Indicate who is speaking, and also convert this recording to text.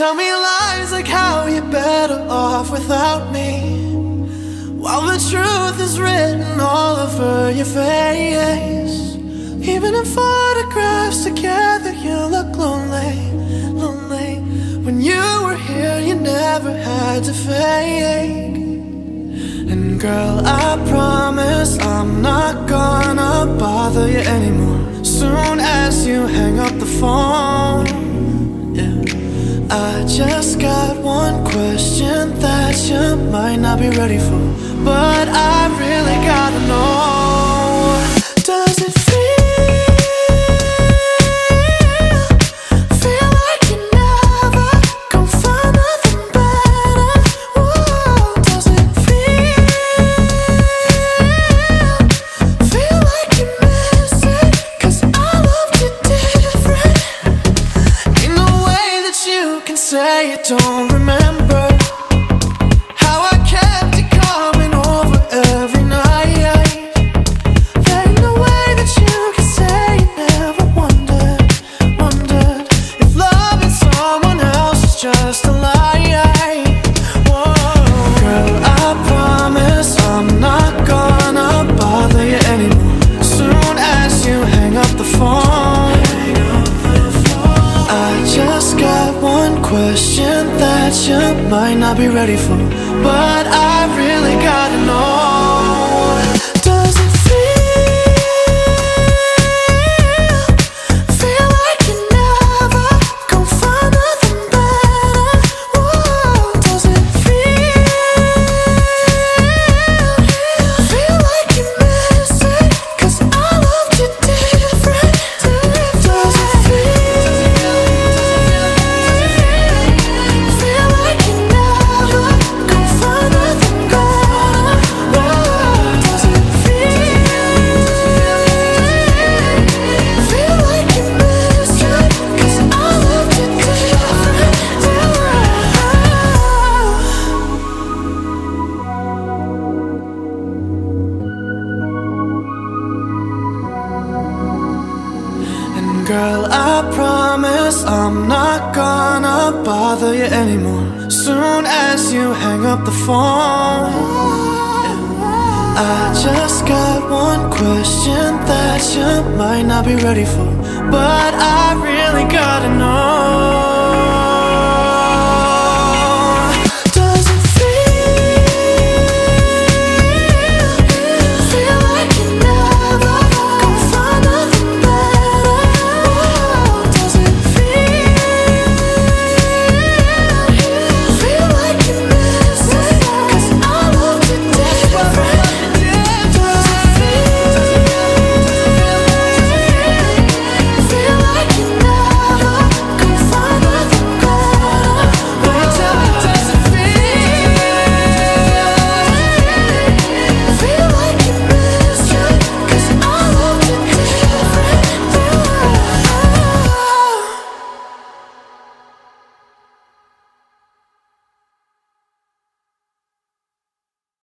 Speaker 1: Tell me lies like how you're better off without me. While the truth is written all over your face. Even in photographs together, you look lonely, lonely. When you were here, you never had to fake. And girl, I promise I'm not gonna bother you anymore. Soon as you hang up the phone. I just got one question that you might not be ready for, but I really gotta say you don't remember how I kept you coming over every night. There ain't no way that you can say you never wondered, wondered if loving someone else is just a lie. Whoa, girl, I promise I'm not gonna bother you anymore. Soon as you hang up the phone. Question that you might not be ready for, but I really gotta know. Girl, I promise I'm not gonna bother you anymore. Soon as you hang up the phone, I just got one question that you might not be ready for, but I really gotta know.